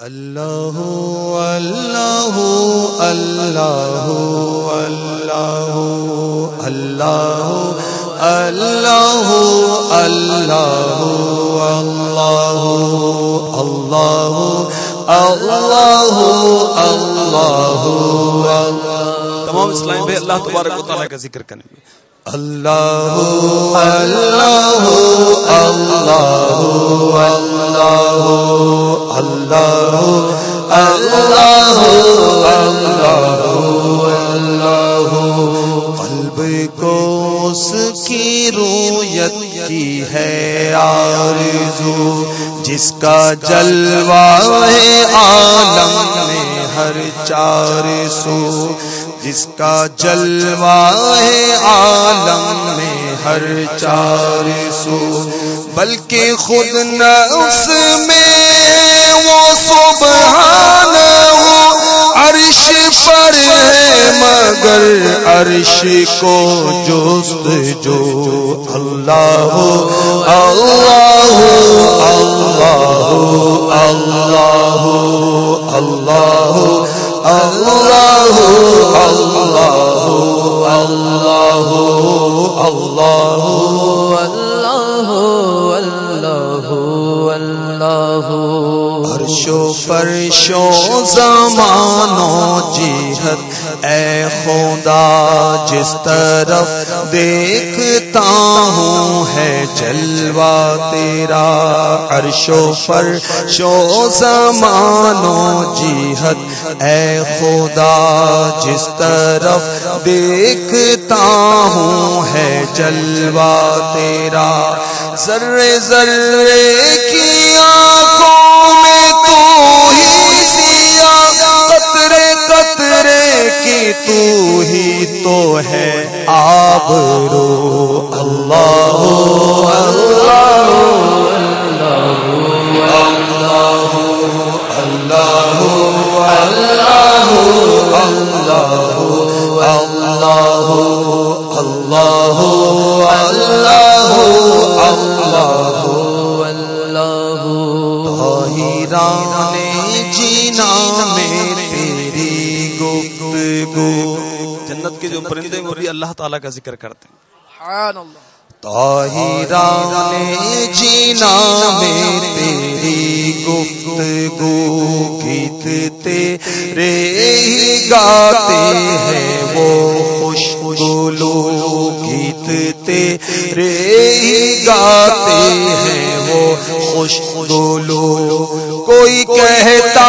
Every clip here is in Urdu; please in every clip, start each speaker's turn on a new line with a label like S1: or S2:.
S1: اللہ اللہ اللہ اللہ اللہ اللہ اللہ اللہ اللہ اللہ اللہ
S2: تمام اسلام بھائی اللہ تبارک و تعالیٰ کا ذکر کریں گے
S1: اللہ اللہ اللہ اللہ اللہ اللہ قلب کو اس کی رویت کی ہے آرزو جس کا جلوہ ہے عالم میں ہر چار سو جس کا جلوہ ہے عالم میں ہر چار سو، بلکہ خود نفس میں وہ سبحان عرش پر ہے مگر عرش کو جست جو اللہ ہو، اللہ اللہ اللہ اللہ اللہ اللہ اللہ اللہ اللہ اللہ اللہ ہر شو پر شو زمانو جی جس طرف دیکھتا ہوں ہے جلوہ تیرا عرشو فرشو زمانو جیحت اے خدا، جس طرف دیکھتا ہوں ہے جلوہ تیرا، ذرے ذرے کی آنکھوں میں تو ہی دیا، قطرے قطرے کی تو ہے آپ رو اللہ اللہ اللہ اللہ اللہ اللہ اللہ اللہ جینا میں تیری گفتگو
S2: جنت کے جو پرندے وہ بھی اللہ تعالیٰ کا ذکر کرتے ہیں۔
S1: طاہران جینا میں تیری گفتگو گیت تیرے ہی گاتے ہیں وہ خوش گولو گیت تیرے ہی گاتے ہیں وہ خوش گولو کوئی کہتا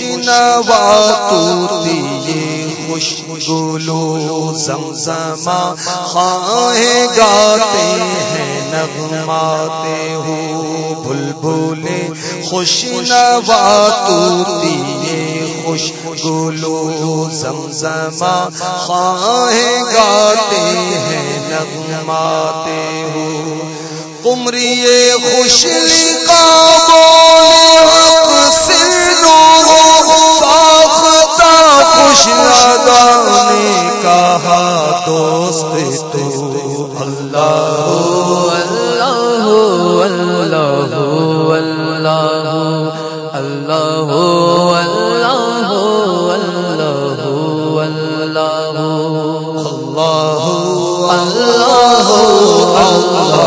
S1: خوش نوا یہ خوش گولو زمزما خواہیں گاتے ہیں نغماتے ہو بلبلے خوش نوا یہ خوش گولو زمزما خواہیں گاتے ہیں نغماتے ہو قمری خوش کا بولے سنو خوش لگانے کہا دوست تو اللہ۔ اللہ اللہ اللہ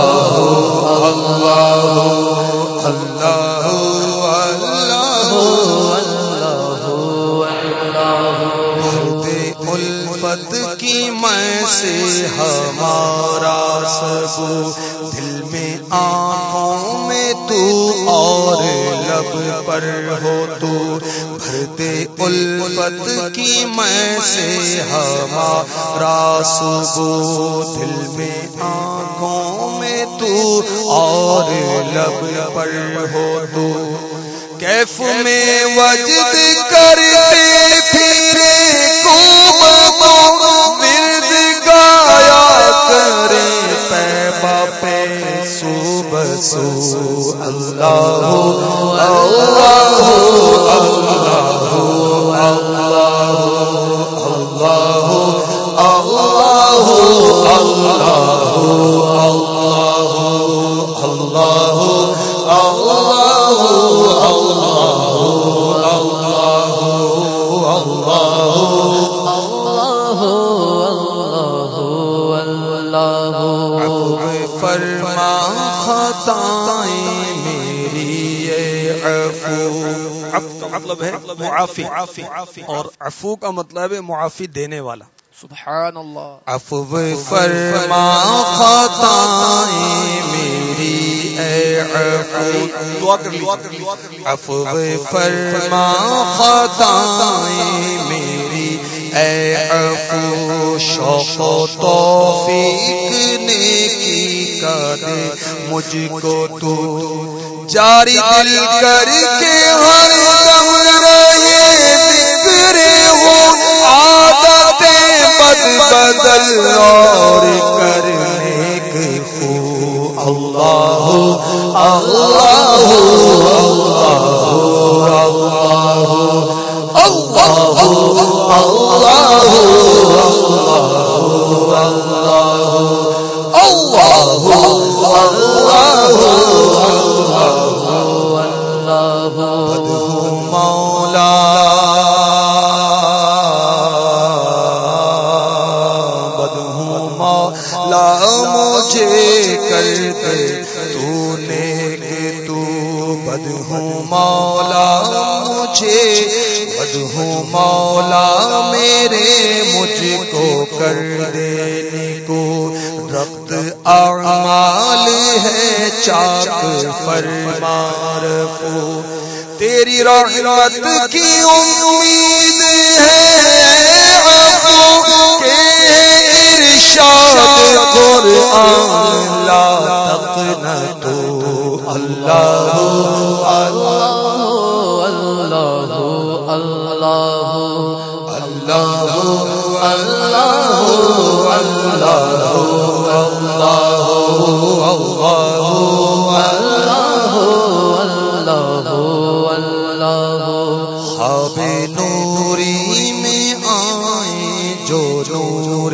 S1: دل میں آنکھوں میں تو اور لب پر ہو تو اٹھتے الفت کی میں سے ہمارا صبح دل میں آنکھوں میں تو اور لب پر ہو تو کیف میں وجد کرتے پھرے کو اللہ اللہ اللہ اللہ
S2: معافی. اور عفو کا مطلب ہے معافی دینے والا.
S3: سبحان اللہ
S1: عفو فرما خطائیں میری اے عفو.
S2: کر
S1: عفو فرما خطائیں میری اے عفو. شوق و توفیق نیکی کا دے مجھ کو تو جاری دل کر کے ہر بدل اور کرنے کے خو اللہ اللہ اللہ اللہ مولا بدہوں مولا مجھے بدہوں مولا میرے مجھ کو کر دینے کو۔ ربط اعمال ہے چاک فرمار کو۔ تیری رحمت کی امید ہے۔ عفو کے ارشاد قرآن لا تقنطو اللہ اللہ
S3: اللہ اللہ
S1: اللہ اللہ اللہ خواب نوری میں آئے جو نور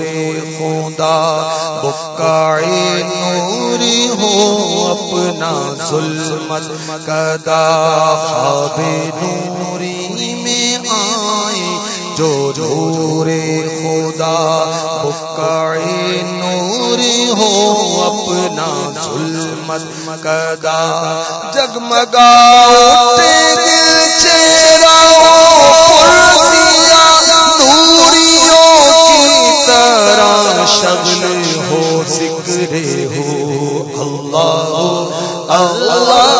S1: خوندا بکائے نوری ہو اپنا ظلمت کدا خواب نوری میں آئے جو نور خدا بکائے نوری ہو اپنا ظلمت کدا جگمگا تیرے ہو ذکر ہو اللہ اللہ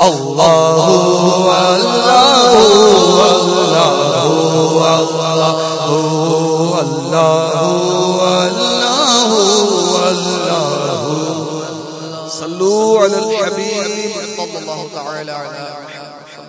S1: اللہ اللہ
S2: صلو علی الحبیب
S3: اللہ تعالی علی